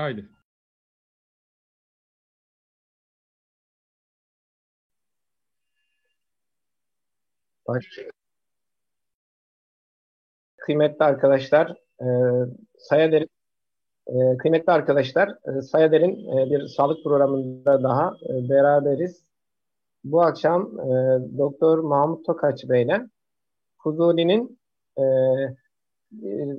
Haydi. Baş. Kıymetli arkadaşlar, e, Sayader'in e, kıymetli arkadaşlar, e, Sayader'in e, bir sağlık programında daha e, beraberiz. Bu akşam e, Doktor Mahmut Tokaç Bey ile Fuzuli'nin e,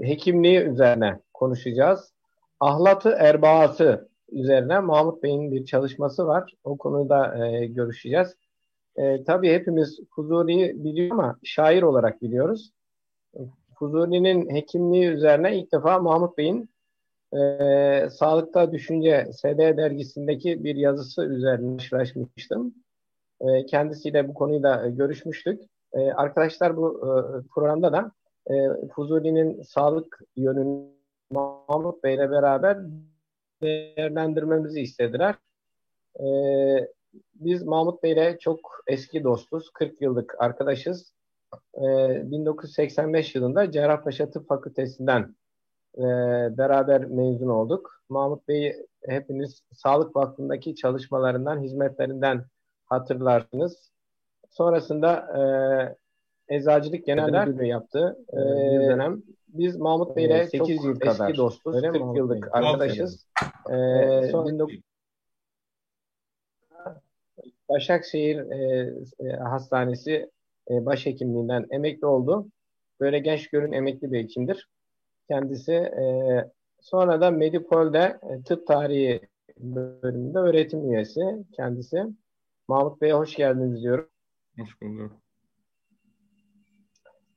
hekimliği üzerine konuşacağız. Ahlatı erbaası üzerine Mahmut Bey'in bir çalışması var. O konuda e, görüşeceğiz. E, tabii hepimiz Fuzuli'yi biliyor ama şair olarak biliyoruz. Fuzuli'nin hekimliği üzerine ilk defa Mahmut Bey'in e, Sağlıkta Düşünce SD dergisindeki bir yazısı üzerine karşılaşmıştım. E, kendisiyle bu konuyu da görüşmüştük. E, arkadaşlar bu e, programda da e, Fuzuli'nin sağlık yönünü Mahmut Bey'le beraber değerlendirmemizi istediler. E, biz Mahmut Bey'le çok eski dostuz. 40 yıllık arkadaşız. E, 1985 yılında Cerrahpaşa Tıp Fakültesinden e, beraber mezun olduk. Mahmut Bey'i hepiniz Sağlık Vakfı'ndaki çalışmalarından, hizmetlerinden hatırlarsınız. Sonrasında e, Eczacılık Genel Müdürlüğü yaptı e, dönem. Biz Mahmut Bey'le 8 e, yıl kadar eski dostuz. Öyle 40 yıllık Bey? arkadaşız. E, son 19... Başakşehir e, e, Hastanesi e, başhekimliğinden emekli oldu. Böyle genç görün emekli bir hekimdir. Kendisi e, sonra da Medipol'de e, tıp tarihi bölümünde öğretim üyesi kendisi. Mahmut Bey'e hoş geldiniz diyorum. Hoş bulduk.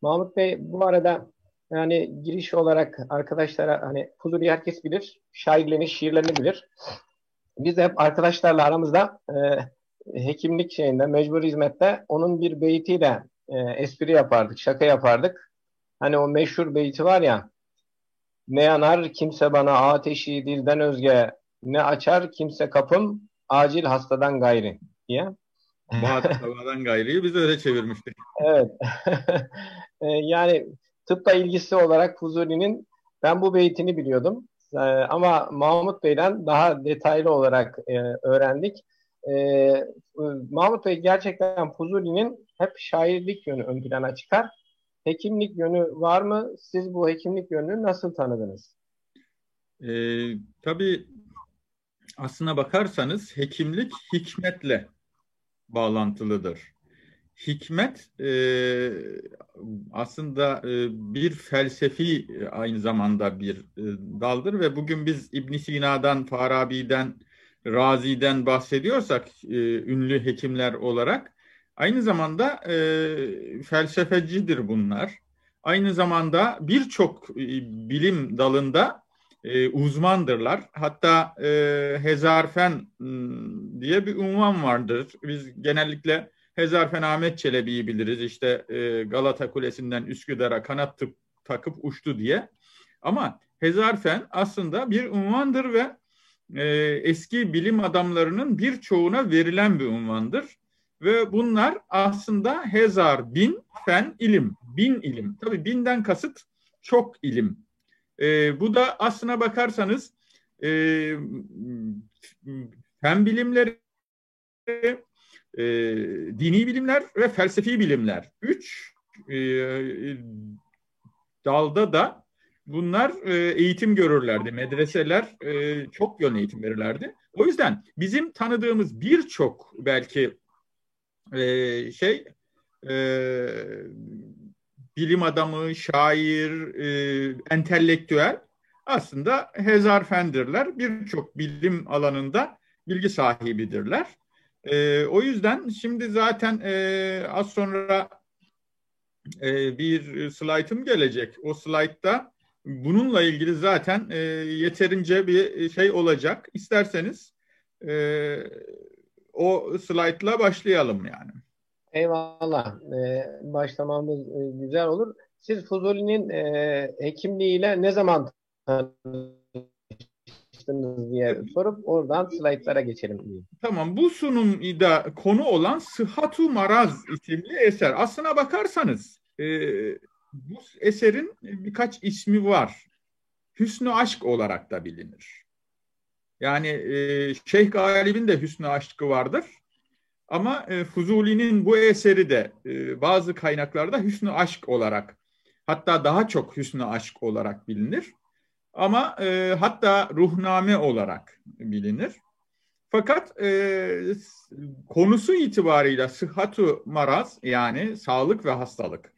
Mahmut Bey bu arada yani giriş olarak arkadaşlara hani Fuzuli herkes bilir. Şairlerini, şiirlerini bilir. Biz de hep arkadaşlarla aramızda e, hekimlik şeyinde, mecbur hizmette onun bir beytiyle e, espri yapardık, şaka yapardık. Hani o meşhur beyti var ya ne yanar kimse bana ateşi dilden özge ne açar kimse kapım acil hastadan gayri diye. Muhatabadan gayriyi biz öyle çevirmiştik. evet. E, yani tıpla ilgisi olarak Fuzuli'nin ben bu beytini biliyordum. E, ama Mahmut Bey'den daha detaylı olarak e, öğrendik. Mahmut Bey gerçekten Fuzuli'nin hep şairlik yönü ön plana çıkar. Hekimlik yönü var mı? Siz bu hekimlik yönünü nasıl tanıdınız? Ee, tabii aslına bakarsanız hekimlik hikmetle bağlantılıdır. Hikmet e, aslında e, bir felsefi e, aynı zamanda bir e, daldır ve bugün biz İbn Sina'dan, Farabi'den, Razi'den bahsediyorsak e, ünlü hekimler olarak aynı zamanda e, felsefecidir bunlar. Aynı zamanda birçok e, bilim dalında e, uzmandırlar. Hatta e, Hezarfen diye bir unvan vardır. Biz genellikle Hezarfen Ahmet Çelebi'yi biliriz. İşte e, Galata Kulesi'nden Üsküdar'a kanat tıp, takıp uçtu diye. Ama Hezarfen aslında bir unvandır ve e, eski bilim adamlarının birçoğuna verilen bir unvandır. Ve bunlar aslında hezar, bin, fen, ilim. Bin ilim. Tabii binden kasıt çok ilim. E, bu da aslına bakarsanız e, fen bilimleri, e, dini bilimler ve felsefi bilimler. Üç e, dalda da bunlar e, eğitim görürlerdi. Medreseler e, çok yön eğitim verirlerdi. O yüzden bizim tanıdığımız birçok belki e, şey e, bilim adamı, şair, e, entelektüel aslında hezarfendirler. Birçok bilim alanında bilgi sahibidirler. E, o yüzden şimdi zaten e, az sonra e, bir slaytım gelecek. O slaytta bununla ilgili zaten e, yeterince bir şey olacak. İsterseniz e, o slaytla başlayalım yani. Eyvallah. Ee, başlamamız e, güzel olur. Siz Fuzuli'nin e, hekimliğiyle ne zaman diye sorup oradan slaytlara geçelim. Tamam. Bu sunumda konu olan Sıhhatu Maraz isimli eser. Aslına bakarsanız e, bu eserin birkaç ismi var. Hüsnü Aşk olarak da bilinir. Yani e, Şeyh Galib'in de hüsnü aşkı vardır. Ama e, Fuzuli'nin bu eseri de e, bazı kaynaklarda hüsnü aşk olarak hatta daha çok hüsnü aşk olarak bilinir. Ama e, hatta ruhname olarak bilinir. Fakat e, konusu itibarıyla sıhhatu maraz yani sağlık ve hastalık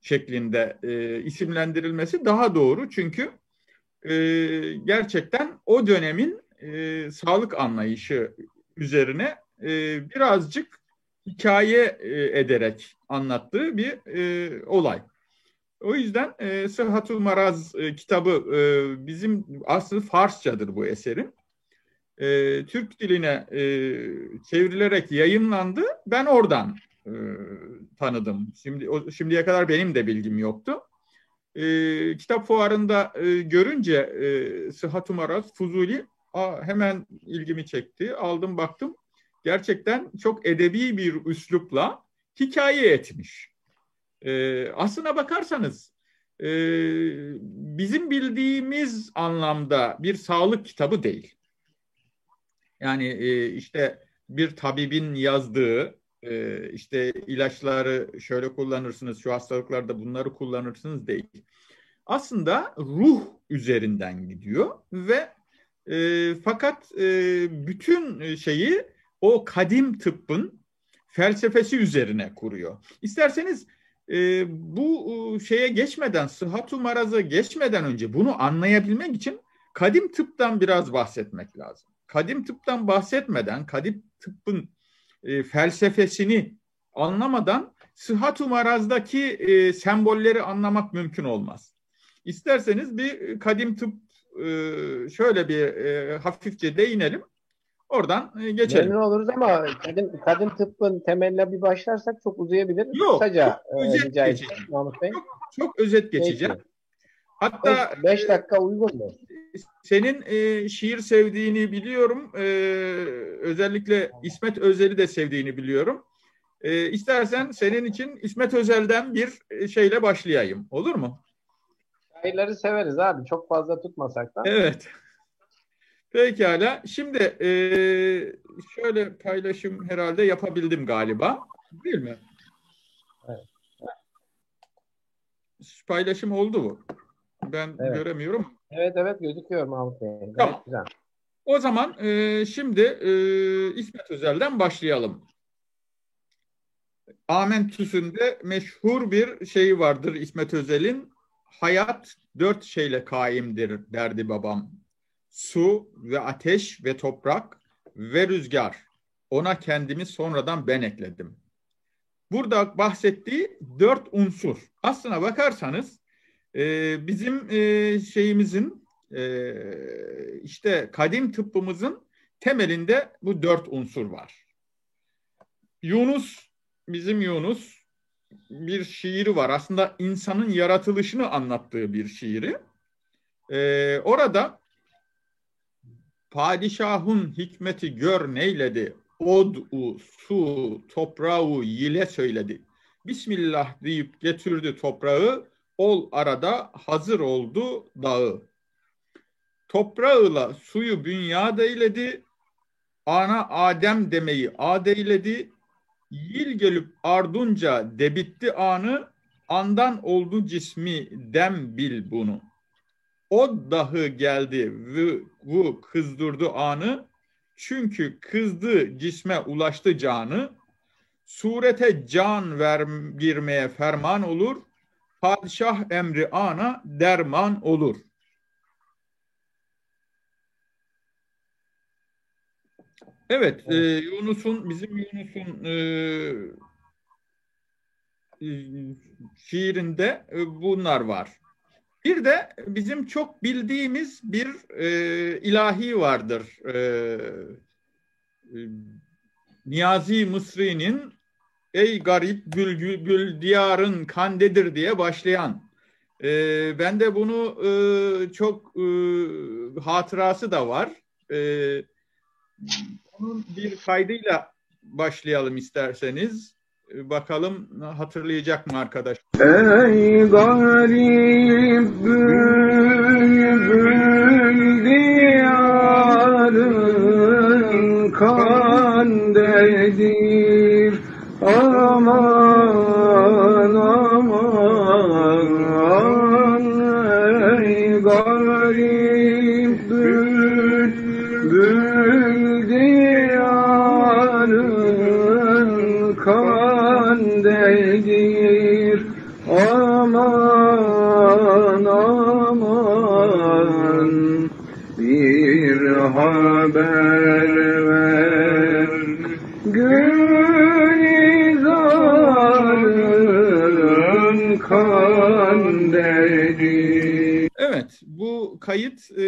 şeklinde e, isimlendirilmesi daha doğru. Çünkü e, gerçekten o dönemin e, sağlık anlayışı üzerine e, birazcık hikaye e, ederek anlattığı bir e, olay. O yüzden e, Sıhhatul Maraz e, kitabı e, bizim aslı Farsçadır bu eserin. E, Türk diline e, çevrilerek yayınlandı. Ben oradan e, tanıdım. Şimdi o, şimdiye kadar benim de bilgim yoktu. E, kitap fuarında e, görünce e, Sıhhat Maraz Fuzuli a, hemen ilgimi çekti. Aldım baktım. Gerçekten çok edebi bir üslupla hikaye etmiş. E, aslına bakarsanız e, bizim bildiğimiz anlamda bir sağlık kitabı değil. Yani e, işte bir tabibin yazdığı e, işte ilaçları şöyle kullanırsınız, şu hastalıklarda bunları kullanırsınız değil. Aslında ruh üzerinden gidiyor ve e, fakat e, bütün şeyi o kadim tıbbın felsefesi üzerine kuruyor. İsterseniz e, bu şeye geçmeden, sıhhatu marazı geçmeden önce bunu anlayabilmek için kadim tıptan biraz bahsetmek lazım. Kadim tıptan bahsetmeden, kadim tıbbın e, felsefesini anlamadan sıhhatu marazdaki e, sembolleri anlamak mümkün olmaz. İsterseniz bir kadim tıp e, şöyle bir e, hafifçe değinelim. Oradan e, geçelim. Memnun oluruz ama kadim, kadim tıbbın temeline bir başlarsak çok uzayabilir. Yok, Kısaca çok e, özet rica geçeceğim. Mahmut Bey. Çok, çok özet geçeceğim. Peki. Hatta 5 dakika uygun mu? Senin e, şiir sevdiğini biliyorum. E, özellikle İsmet Özel'i de sevdiğini biliyorum. E, istersen senin için İsmet Özel'den bir e, şeyle başlayayım. Olur mu? Şairleri severiz abi. Çok fazla tutmasak da. Evet. Pekala. Şimdi e, şöyle paylaşım herhalde yapabildim galiba. Değil mi? Evet. Paylaşım oldu mu? Ben evet. göremiyorum. Evet evet gözüküyor Mahmut Bey. Evet, tamam. güzel. O zaman e, şimdi e, İsmet Özel'den başlayalım. Amentüsü'nde meşhur bir şeyi vardır İsmet Özel'in. Hayat dört şeyle kaimdir derdi babam. Su ve ateş ve toprak ve rüzgar. Ona kendimi sonradan ben ekledim. Burada bahsettiği dört unsur. Aslına bakarsanız e, bizim e, şeyimizin e, işte kadim tıbbımızın temelinde bu dört unsur var. Yunus, bizim Yunus bir şiiri var. Aslında insanın yaratılışını anlattığı bir şiiri. E, orada padişahın hikmeti gör neyledi, od-u, su, toprağı yile söyledi. Bismillah deyip getirdi toprağı, ol arada hazır oldu dağı. Toprağıyla suyu bünyada eyledi, ana Adem demeyi ad eyledi, yil gelip ardunca debitti anı, andan oldu cismi dem bil bunu. O dahi geldi ve bu kızdırdı anı, çünkü kızdı cisme ulaştı canı, surete can ver girmeye ferman olur, padişah emri ana derman olur. Evet, e, Yunus'un, bizim Yunus'un e, e, şiirinde e, bunlar var. Bir de bizim çok bildiğimiz bir e, ilahi vardır. E, e, Niyazi Mısri'nin Ey garip gül, gül, gül diyarın kandedir diye başlayan. E, ben de bunu e, çok e, hatırası da var. E, onun bir kaydıyla başlayalım isterseniz. Ee, bakalım hatırlayacak mı arkadaş? Ey garip bülbül diyarın kandedir aman haber ver Gülizarın kandeli Evet, bu kayıt e,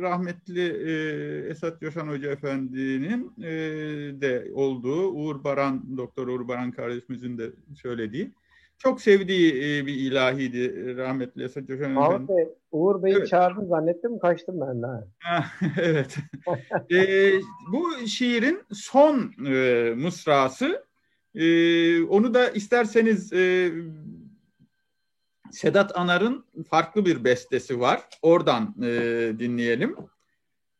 rahmetli e, Esat Coşan Hoca Efendi'nin e, de olduğu, Uğur Baran, Doktor Uğur Baran kardeşimizin de söylediği çok sevdiği e, bir ilahiydi rahmetli Esat Coşan Bey, Uğur Bey'i evet. çağırdım zannettim kaçtım ben de. evet. e, bu şiirin son e, mısrası e, onu da isterseniz e, Sedat Anar'ın farklı bir bestesi var. Oradan e, dinleyelim.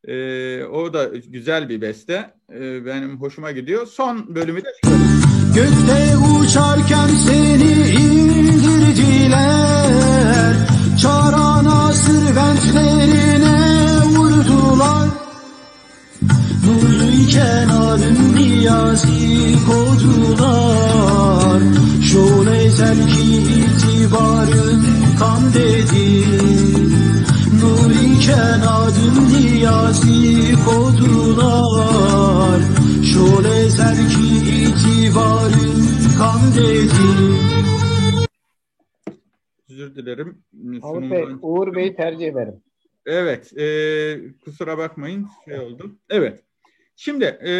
E, o da güzel bir beste. E, benim hoşuma gidiyor. Son bölümü de Gökte uçarken seni indirdiler. Çarana sırventlerine vurdular. Nurluyken adım niyazi kodular. Şol ezel ki itibarın kan dedi. Nur iken adım niyazi kodular Şol ezel ki itibarın kan dedi Özür dilerim. Mahmut Bey, Uğur Bey'i tercih ederim. Evet, e, kusura bakmayın şey oldu. Evet, şimdi e,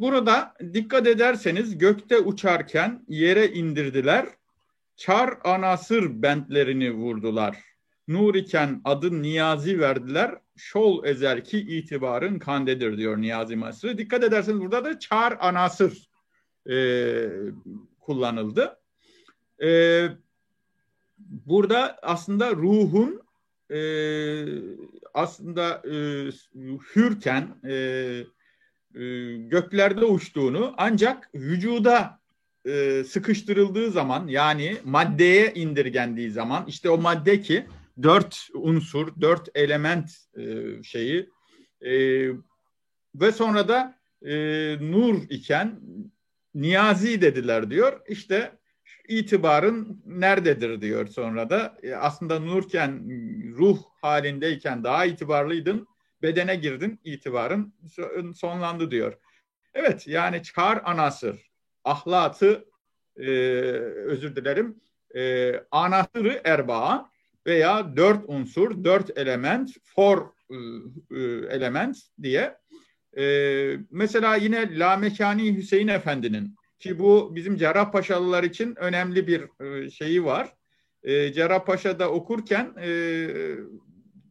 burada dikkat ederseniz gökte uçarken yere indirdiler, çar anasır bentlerini vurdular. Nur iken adı Niyazi verdiler, şol ezer ki itibarın kandedir diyor Niyazi Masrı. Dikkat ederseniz burada da çar anasır e, kullanıldı. E, burada aslında ruhun e, aslında e, hürken e, e, göklerde uçtuğunu ancak vücuda e, sıkıştırıldığı zaman yani maddeye indirgendiği zaman işte o madde ki dört unsur, dört element e, şeyi e, ve sonra da e, nur iken niyazi dediler diyor. İşte itibarın nerededir diyor sonra da. E, aslında nurken, ruh halindeyken daha itibarlıydın, bedene girdin, itibarın sonlandı diyor. Evet yani çıkar anasır, ahlatı, e, özür dilerim, e, anahtarı erbaa veya dört unsur, dört element, four e, e element diye. E, mesela yine Lamekani Hüseyin Efendi'nin ki bu bizim Cerrahpaşalılar için önemli bir e, şeyi var. E, Cerrahpaşa'da okurken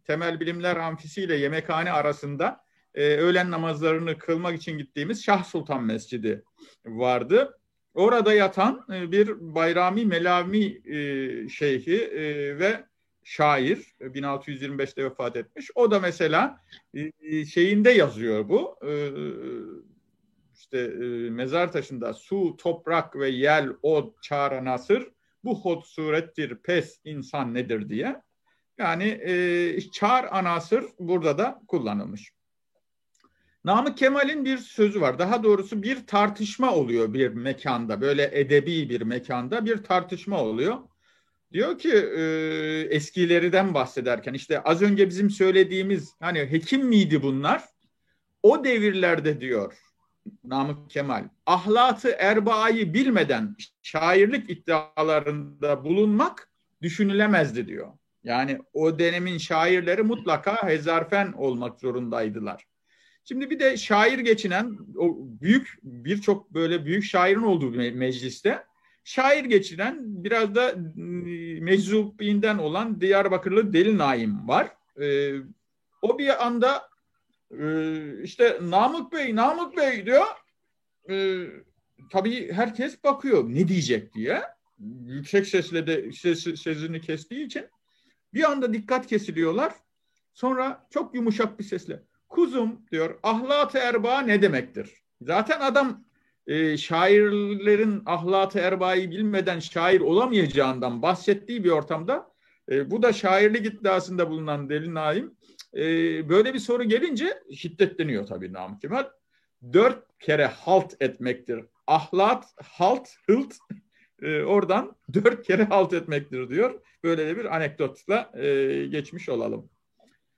temel bilimler amfisi ile yemekhane arasında öğlen namazlarını kılmak için gittiğimiz Şah Sultan Mescidi vardı. Orada yatan bir Bayrami Melami şeyhi e, ve şair 1625'te vefat etmiş. O da mesela e, şeyinde yazıyor bu. E, işte e, mezar taşında su, toprak ve yel, od, çağra nasır bu hod surettir pes insan nedir diye. Yani e, çağır anasır burada da kullanılmış. Namık Kemal'in bir sözü var. Daha doğrusu bir tartışma oluyor bir mekanda. Böyle edebi bir mekanda bir tartışma oluyor. Diyor ki e, eskileriden bahsederken işte az önce bizim söylediğimiz hani hekim miydi bunlar? O devirlerde diyor Namık Kemal ahlatı erbaayı bilmeden şairlik iddialarında bulunmak düşünülemezdi diyor. Yani o dönemin şairleri mutlaka hezarfen olmak zorundaydılar. Şimdi bir de şair geçinen o büyük birçok böyle büyük şairin olduğu mecliste şair geçinen biraz da ıı, meczubinden olan Diyarbakırlı Deli Naim var. Ee, o bir anda e, işte Namık Bey, Namık Bey diyor. E, tabii herkes bakıyor ne diyecek diye. Yüksek sesle de ses, sesini kestiği için bir anda dikkat kesiliyorlar. Sonra çok yumuşak bir sesle kuzum diyor ahlat-ı erba ne demektir? Zaten adam e, şairlerin ahlat-ı erbayı bilmeden şair olamayacağından bahsettiği bir ortamda E, bu da şairlik iddiasında bulunan Deli Naim. E, böyle bir soru gelince şiddetleniyor tabii Namık Kemal. Dört kere halt etmektir. Ahlat, halt, hılt e, oradan dört kere halt etmektir diyor. Böyle de bir anekdotla e, geçmiş olalım.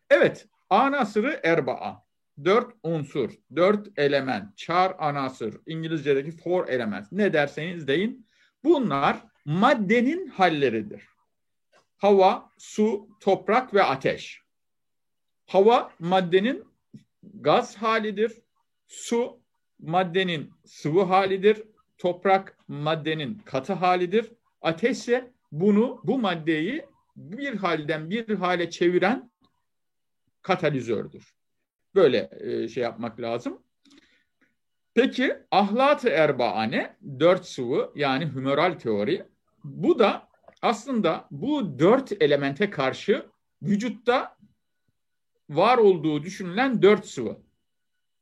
Evet, anasırı erbaa. Dört unsur, dört element, char anasır, İngilizce'deki four elements. Ne derseniz deyin. Bunlar maddenin halleridir. Hava, su, toprak ve ateş. Hava maddenin gaz halidir. Su maddenin sıvı halidir. Toprak maddenin katı halidir. Ateş ise bunu bu maddeyi bir halden bir hale çeviren katalizördür. Böyle e, şey yapmak lazım. Peki ahlat-ı erbaane dört sıvı yani hümeral teori bu da aslında bu dört elemente karşı vücutta var olduğu düşünülen dört sıvı.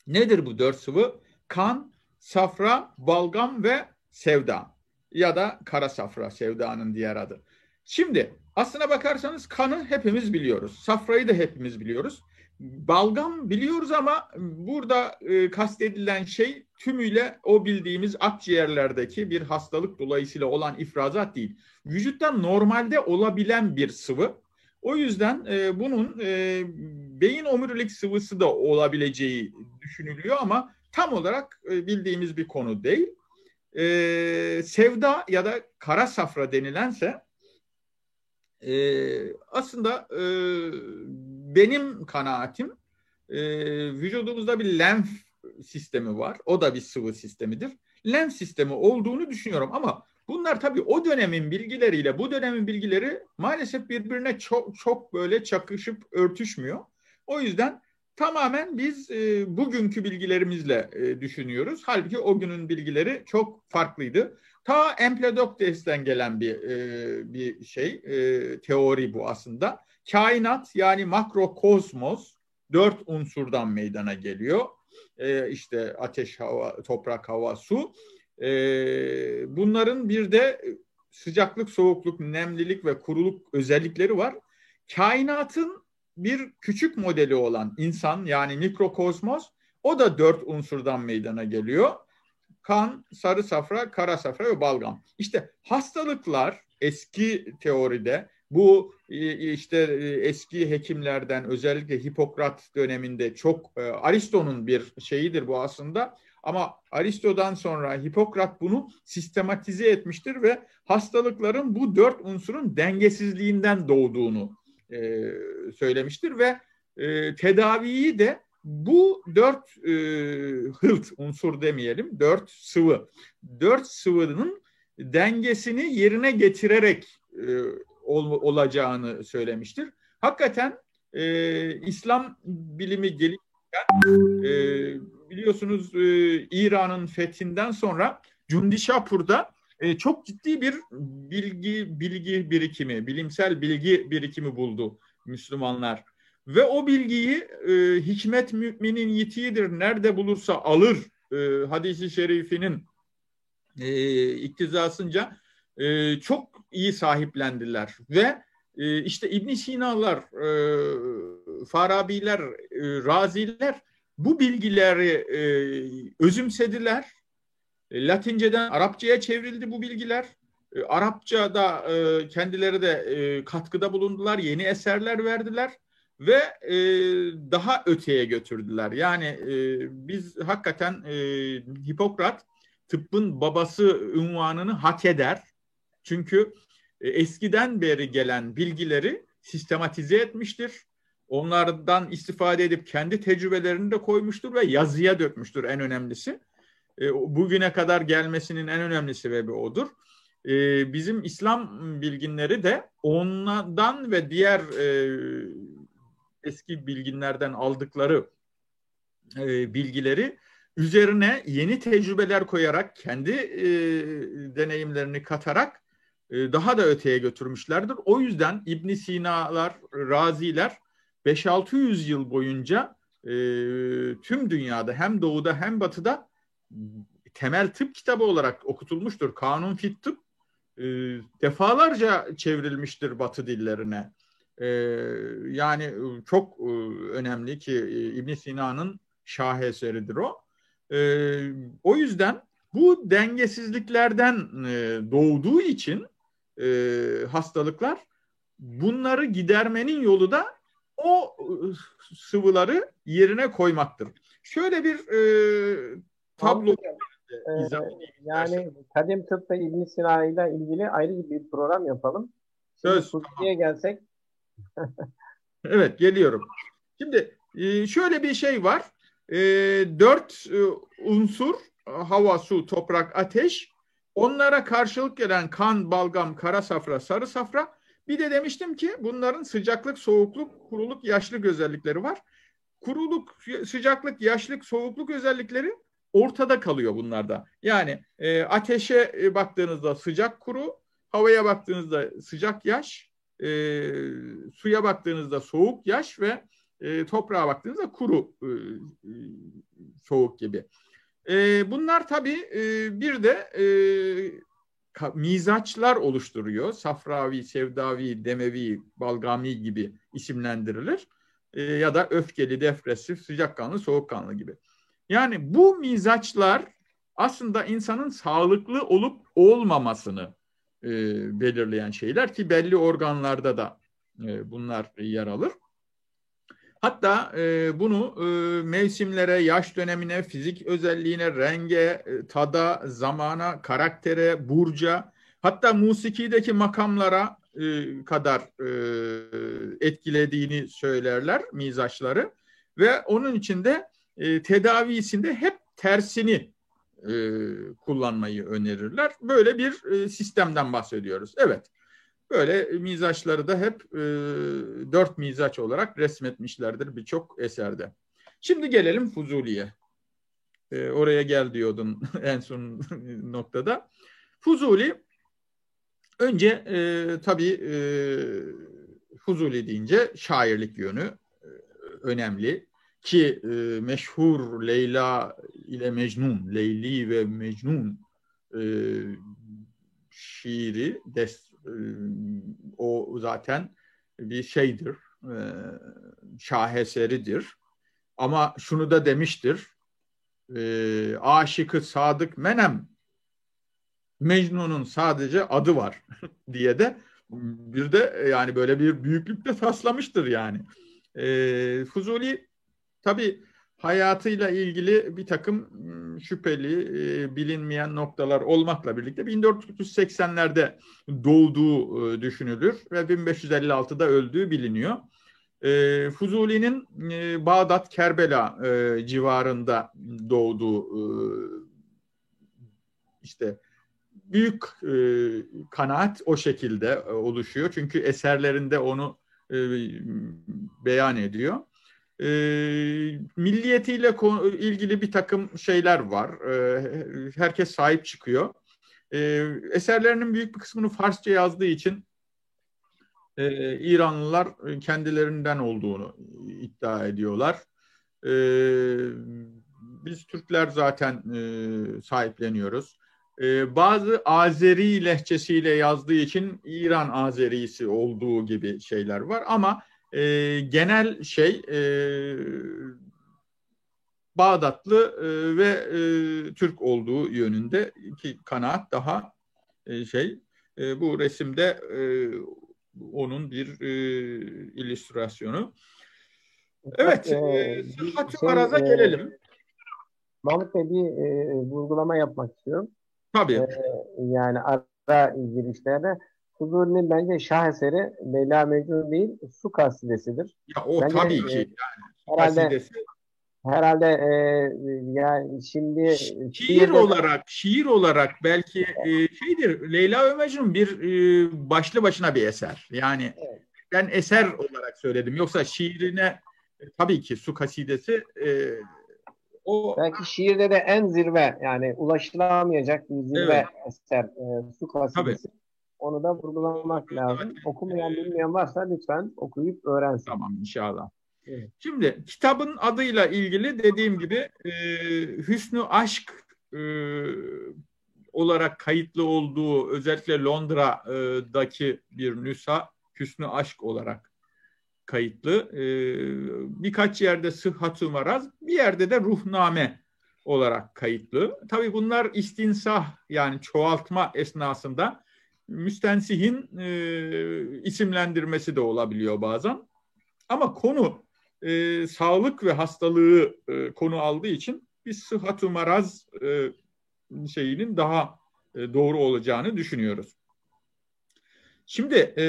Nedir bu dört sıvı? Kan, safra, balgam ve sevda ya da kara safra sevdanın diğer adı. Şimdi aslına bakarsanız kanı hepimiz biliyoruz. Safrayı da hepimiz biliyoruz. Balgam biliyoruz ama burada e, kastedilen şey tümüyle o bildiğimiz akciğerlerdeki bir hastalık dolayısıyla olan ifrazat değil. Vücutta normalde olabilen bir sıvı. O yüzden e, bunun e, beyin omurilik sıvısı da olabileceği düşünülüyor ama tam olarak e, bildiğimiz bir konu değil. E, sevda ya da kara safra denilense e, aslında e, benim kanaatim e, vücudumuzda bir lenf sistemi var. O da bir sıvı sistemidir. Lenf sistemi olduğunu düşünüyorum ama bunlar tabii o dönemin bilgileriyle bu dönemin bilgileri maalesef birbirine çok çok böyle çakışıp örtüşmüyor. O yüzden tamamen biz e, bugünkü bilgilerimizle e, düşünüyoruz. Halbuki o günün bilgileri çok farklıydı. Ta Empedokletes'ten gelen bir e, bir şey, e, teori bu aslında. Kainat yani makrokosmos dört unsurdan meydana geliyor. E, işte ateş, hava, toprak, hava, su. E, bunların bir de sıcaklık, soğukluk, nemlilik ve kuruluk özellikleri var. Kainatın bir küçük modeli olan insan yani mikrokosmos o da dört unsurdan meydana geliyor. Kan, sarı safra, kara safra ve balgam. İşte hastalıklar eski teoride bu e, işte e, eski hekimlerden özellikle Hipokrat döneminde çok e, Aristo'nun bir şeyidir bu aslında. Ama Aristo'dan sonra Hipokrat bunu sistematize etmiştir ve hastalıkların bu dört unsurun dengesizliğinden doğduğunu e, söylemiştir ve e, tedaviyi de bu dört e, hılt unsur demeyelim, dört sıvı, dört sıvının dengesini yerine getirerek e, ol, olacağını söylemiştir. Hakikaten e, İslam bilimi gelişirken e, biliyorsunuz e, İran'ın fethinden sonra Cundişapur'da e, çok ciddi bir bilgi bilgi birikimi, bilimsel bilgi birikimi buldu Müslümanlar. Ve o bilgiyi e, hikmet müminin yitiğidir, nerede bulursa alır e, hadisi şerifinin e, iktizasınca e, çok iyi sahiplendiler. Ve e, işte İbn Sina'lar, e, Farabiler, e, Raziler bu bilgileri e, özümsediler e, Latinceden Arapçaya çevrildi bu bilgiler. E, Arapçada e, kendileri de katkıda bulundular, yeni eserler verdiler ve daha öteye götürdüler. Yani biz hakikaten Hipokrat tıbbın babası unvanını hak eder. Çünkü eskiden beri gelen bilgileri sistematize etmiştir. Onlardan istifade edip kendi tecrübelerini de koymuştur ve yazıya dökmüştür en önemlisi e, bugüne kadar gelmesinin en önemli sebebi odur. E, bizim İslam bilginleri de ondan ve diğer e, eski bilginlerden aldıkları e, bilgileri üzerine yeni tecrübeler koyarak kendi e, deneyimlerini katarak e, daha da öteye götürmüşlerdir. O yüzden İbn Sina'lar, Raziler 5-600 yıl boyunca e, tüm dünyada hem doğuda hem batıda temel tıp kitabı olarak okutulmuştur. Kanun fit tıp e, defalarca çevrilmiştir Batı dillerine. E, yani çok e, önemli ki e, İbn Sina'nın şaheseridir o. E, o yüzden bu dengesizliklerden e, doğduğu için e, hastalıklar bunları gidermenin yolu da o e, sıvıları yerine koymaktır. Şöyle bir e, tablo ee, yani kadim tıpta İbn Sina ile ilgili ayrı bir program yapalım. Şimdi Söz. Suzi'ye gelsek. evet geliyorum. Şimdi e, şöyle bir şey var. E, dört e, unsur hava, su, toprak, ateş onlara karşılık gelen kan, balgam, kara safra, sarı safra bir de demiştim ki bunların sıcaklık, soğukluk, kuruluk, yaşlık özellikleri var. Kuruluk, sıcaklık, yaşlık, soğukluk özellikleri ortada kalıyor bunlarda. Yani e, ateşe e, baktığınızda sıcak kuru, havaya baktığınızda sıcak yaş, e, suya baktığınızda soğuk yaş ve e, toprağa baktığınızda kuru e, e soğuk gibi. E, bunlar tabii e, bir de e, mizaçlar oluşturuyor. Safravi, sevdavi, demevi, balgami gibi isimlendirilir. E, ya da öfkeli, depresif, sıcakkanlı, soğukkanlı gibi. Yani bu mizaçlar aslında insanın sağlıklı olup olmamasını e, belirleyen şeyler ki belli organlarda da e, bunlar yer alır. Hatta e, bunu e, mevsimlere, yaş dönemine, fizik özelliğine, renge, e, tada, zamana, karaktere, burca, hatta musikideki makamlara e, kadar e, etkilediğini söylerler mizaçları ve onun içinde e, tedavisinde hep tersini e, kullanmayı önerirler. Böyle bir e, sistemden bahsediyoruz. Evet. Böyle mizaçları da hep e, dört mizaç olarak resmetmişlerdir birçok eserde. Şimdi gelelim Fuzuli'ye. E, oraya gel diyordun en son noktada. Fuzuli önce e, tabii e, Fuzuli deyince şairlik yönü e, önemli ki e, meşhur Leyla ile Mecnun, Leyli ve Mecnun e, şiiri des, e, o zaten bir şeydir, e, şaheseridir. Ama şunu da demiştir, e, aşıkı Sadık Menem Mecnun'un sadece adı var diye de bir de yani böyle bir büyüklükte taslamıştır yani. E, Fuzuli Tabii hayatıyla ilgili bir takım şüpheli, bilinmeyen noktalar olmakla birlikte 1480'lerde doğduğu düşünülür ve 1556'da öldüğü biliniyor. Fuzuli'nin Bağdat, Kerbela civarında doğduğu işte büyük kanaat o şekilde oluşuyor. Çünkü eserlerinde onu beyan ediyor. E, milliyetiyle ilgili bir takım şeyler var. E, herkes sahip çıkıyor. E, eserlerinin büyük bir kısmını Farsça yazdığı için e, İranlılar kendilerinden olduğunu iddia ediyorlar. E, biz Türkler zaten e, sahipleniyoruz. E, bazı Azeri lehçesiyle yazdığı için İran Azerisi olduğu gibi şeyler var ama e, genel şey e, Bağdatlı e, ve e, Türk olduğu yönünde ki kanaat daha e, şey e, bu resimde e, onun bir e, illüstrasyonu. Evet, e, e, Sıhhat-ı şey, Araz'a e, gelelim. Mahmut Bey bir e, vurgulama yapmak istiyorum. Tabii. E, yani ara girişlerde Fuzuli'nin bence şaheseri Leyla Mecnun değil, su kasidesidir. Ya o bence, tabii ki. E, yani, herhalde kasidesi. herhalde e, yani şimdi şiir şiirde- olarak şiir olarak belki e, şeydir Leyla ve Mecnun bir e, başlı başına bir eser. Yani Evet. ben eser olarak söyledim. Yoksa şiirine e, tabii ki su kasidesi e, o belki şiirde de en zirve yani ulaşılamayacak bir zirve Evet. eser e, su kasidesi. Onu da vurgulamak lazım. Evet. Okumayan bilmeyen varsa lütfen okuyup öğrensin. Tamam inşallah. Evet. Şimdi kitabın adıyla ilgili dediğim gibi e, Hüsnü Aşk e, olarak kayıtlı olduğu özellikle Londra'daki bir nüsa Hüsnü Aşk olarak kayıtlı. E, birkaç yerde Sıhhat-ı Maraz, bir yerde de Ruhname olarak kayıtlı. Tabii bunlar istinsah yani çoğaltma esnasında müstensihin e, isimlendirmesi de olabiliyor bazen. Ama konu e, sağlık ve hastalığı e, konu aldığı için biz sıhhat maraz e, şeyinin daha e, doğru olacağını düşünüyoruz. Şimdi e,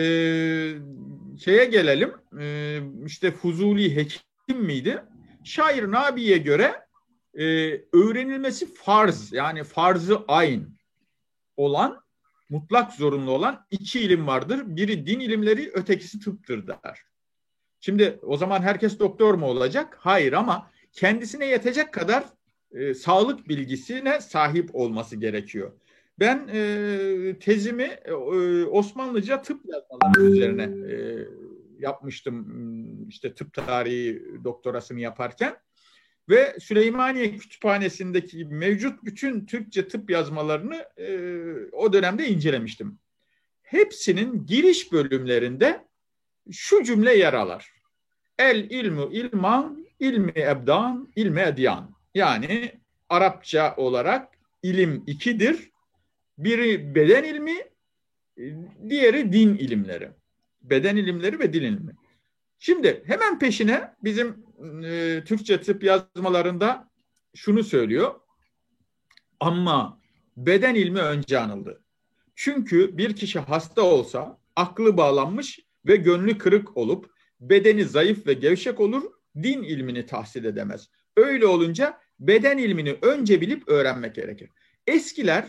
şeye gelelim. E, işte Fuzuli hekim miydi? Şair Nabi'ye göre e, öğrenilmesi farz yani farzı ayn olan mutlak zorunlu olan iki ilim vardır. Biri din ilimleri, ötekisi tıptır der. Şimdi o zaman herkes doktor mu olacak? Hayır ama kendisine yetecek kadar e, sağlık bilgisine sahip olması gerekiyor. Ben e, tezimi e, Osmanlıca tıp yazmaları üzerine e, yapmıştım. İşte tıp tarihi doktorasını yaparken ve Süleymaniye Kütüphanesi'ndeki mevcut bütün Türkçe tıp yazmalarını e, o dönemde incelemiştim. Hepsinin giriş bölümlerinde şu cümle yer alır. El ilmu ilman, ilmi ebdan, ilmi edyan. Yani Arapça olarak ilim ikidir. Biri beden ilmi, diğeri din ilimleri. Beden ilimleri ve din ilmi. Şimdi hemen peşine bizim e, Türkçe tıp yazmalarında şunu söylüyor. Ama beden ilmi önce anıldı. Çünkü bir kişi hasta olsa aklı bağlanmış ve gönlü kırık olup bedeni zayıf ve gevşek olur, din ilmini tahsil edemez. Öyle olunca beden ilmini önce bilip öğrenmek gerekir. Eskiler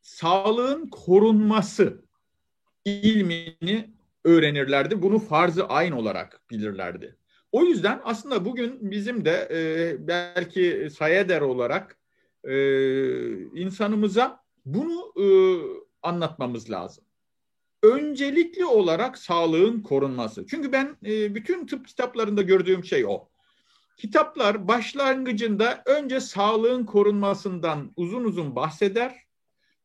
sağlığın korunması ilmini öğrenirlerdi. Bunu farzı ayn olarak bilirlerdi. O yüzden aslında bugün bizim de e, belki sayeder olarak e, insanımıza bunu e, anlatmamız lazım. Öncelikli olarak sağlığın korunması. Çünkü ben e, bütün tıp kitaplarında gördüğüm şey o. Kitaplar başlangıcında önce sağlığın korunmasından uzun uzun bahseder.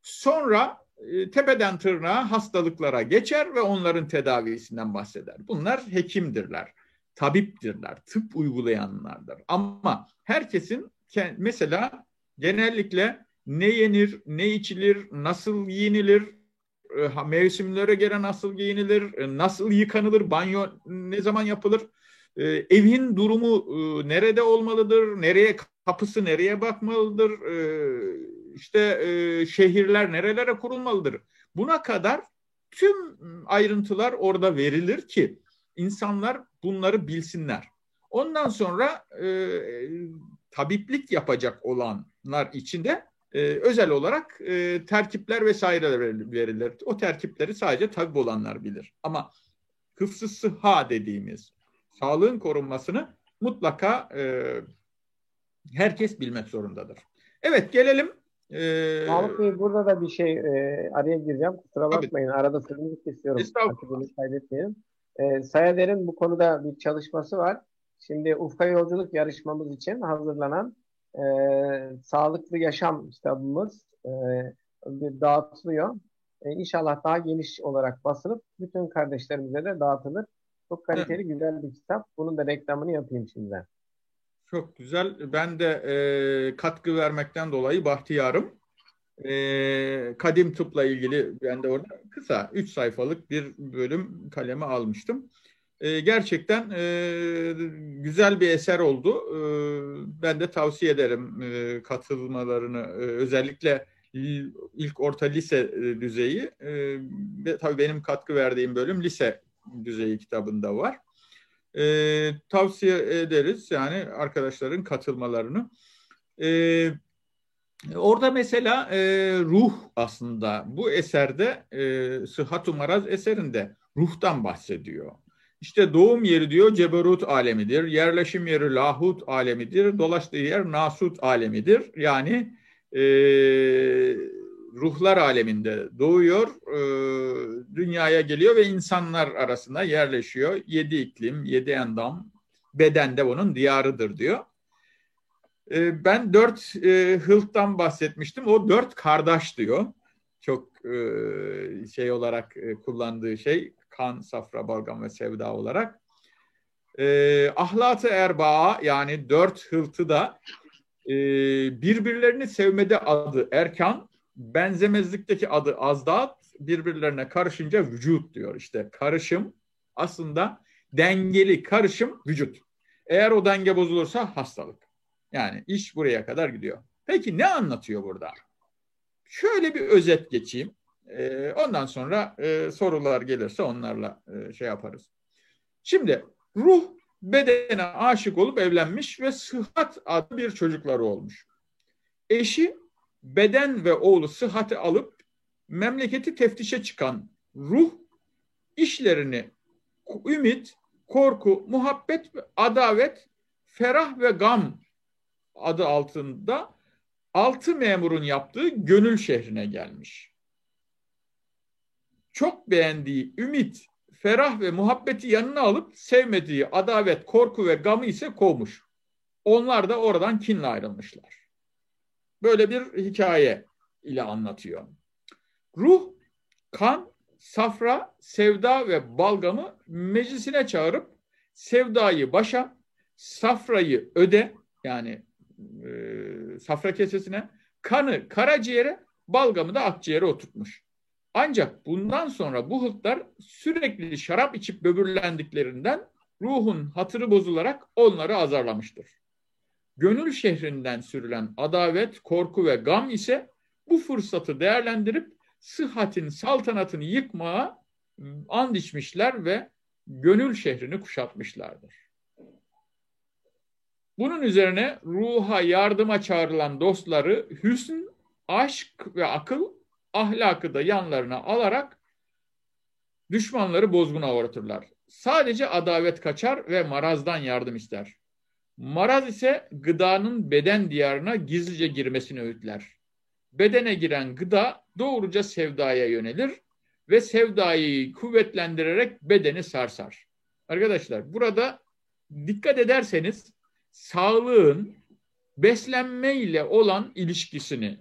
Sonra e, tepeden tırnağa hastalıklara geçer ve onların tedavisinden bahseder. Bunlar hekimdirler, tabiptirler, tıp uygulayanlardır. Ama herkesin mesela genellikle ne yenir, ne içilir, nasıl giyinilir, e, mevsimlere göre nasıl giyinilir, e, nasıl yıkanılır, banyo ne zaman yapılır, evin durumu nerede olmalıdır, nereye kapısı nereye bakmalıdır, işte e, şehirler nerelere kurulmalıdır. Buna kadar tüm ayrıntılar orada verilir ki insanlar bunları bilsinler. Ondan sonra e, tabiplik yapacak olanlar içinde e, özel olarak e, terkipler vesaire verilir. O terkipleri sadece tabip olanlar bilir. Ama hıfzı sıhha dediğimiz sağlığın korunmasını mutlaka e, herkes bilmek zorundadır. Evet gelelim ee, Mahmut Bey burada da bir şey e, araya gireceğim. Kusura bakmayın. Arada sözünüzü kesiyorum. Estağfurullah. kaydetmeyelim. E, Sayader'in bu konuda bir çalışması var. Şimdi Ufka Yolculuk yarışmamız için hazırlanan e, Sağlıklı Yaşam kitabımız e, dağıtılıyor. E, inşallah daha geniş olarak basılıp bütün kardeşlerimize de dağıtılır. Çok kaliteli, evet. güzel bir kitap. Bunun da reklamını yapayım şimdiden. Çok güzel. Ben de e, katkı vermekten dolayı bahtiyarım. E, kadim tıpla ilgili ben de orada kısa 3 sayfalık bir bölüm kaleme almıştım. E, gerçekten e, güzel bir eser oldu. E, ben de tavsiye ederim e, katılmalarını. E, özellikle ilk orta lise e, düzeyi. E, tabii benim katkı verdiğim bölüm lise düzeyi kitabında var e, tavsiye ederiz yani arkadaşların katılmalarını. E, orada mesela e, ruh aslında bu eserde e, Sıhhat-ı Maraz eserinde ruhtan bahsediyor. İşte doğum yeri diyor ceberut alemidir, yerleşim yeri lahut alemidir, dolaştığı yer nasut alemidir. Yani e, ruhlar aleminde doğuyor, e, dünyaya geliyor ve insanlar arasında yerleşiyor. Yedi iklim, yedi endam, bedende onun diyarıdır diyor. E, ben dört e, hılttan bahsetmiştim. O dört kardeş diyor. Çok e, şey olarak e, kullandığı şey kan, safra, balgam ve sevda olarak. E, ahlatı erbaa yani dört hıltı da e, birbirlerini sevmede adı erkan, benzemezlikteki adı azdat, birbirlerine karışınca vücut diyor. İşte karışım aslında dengeli karışım vücut. Eğer o denge bozulursa hastalık. Yani iş buraya kadar gidiyor. Peki ne anlatıyor burada? Şöyle bir özet geçeyim. Ee, ondan sonra e, sorular gelirse onlarla e, şey yaparız. Şimdi ruh bedene aşık olup evlenmiş ve sıhhat adlı bir çocukları olmuş. Eşi beden ve oğlu sıhhati alıp memleketi teftişe çıkan ruh işlerini ümit, korku, muhabbet, adavet, ferah ve gam adı altında altı memurun yaptığı gönül şehrine gelmiş. Çok beğendiği ümit, ferah ve muhabbeti yanına alıp sevmediği adavet, korku ve gamı ise kovmuş. Onlar da oradan kinle ayrılmışlar. Böyle bir hikaye ile anlatıyor. Ruh, kan, safra, sevda ve balgamı meclisine çağırıp sevdayı başa, safrayı öde yani e, safra kesesine, kanı karaciğere, balgamı da akciğere oturtmuş. Ancak bundan sonra bu hıltlar sürekli şarap içip böbürlendiklerinden ruhun hatırı bozularak onları azarlamıştır. Gönül şehrinden sürülen adavet, korku ve gam ise bu fırsatı değerlendirip sıhhatin saltanatını yıkmaya and içmişler ve gönül şehrini kuşatmışlardır. Bunun üzerine ruha yardıma çağrılan dostları hüsn, aşk ve akıl ahlakı da yanlarına alarak düşmanları bozguna uğratırlar. Sadece adavet kaçar ve marazdan yardım ister. Maraz ise gıdanın beden diyarına gizlice girmesini öğütler. Bedene giren gıda doğruca sevdaya yönelir ve sevdayı kuvvetlendirerek bedeni sarsar. Arkadaşlar burada dikkat ederseniz sağlığın beslenme ile olan ilişkisini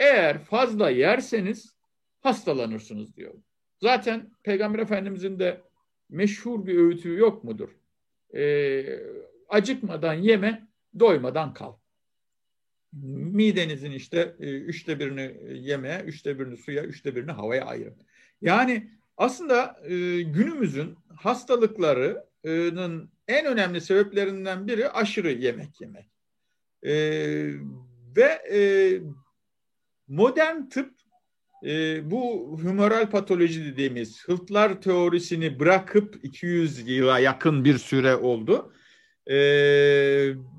eğer fazla yerseniz hastalanırsınız diyor. Zaten Peygamber Efendimizin de meşhur bir öğütü yok mudur? Ee, acıkmadan yeme, doymadan kal. Midenizin işte e, üçte birini yemeğe, üçte birini suya, üçte birini havaya ayırın. Yani aslında e, günümüzün hastalıklarının en önemli sebeplerinden biri aşırı yemek yemek. E, ve e, modern tıp e, bu humoral patoloji dediğimiz hıltlar teorisini bırakıp 200 yıla yakın bir süre oldu. E,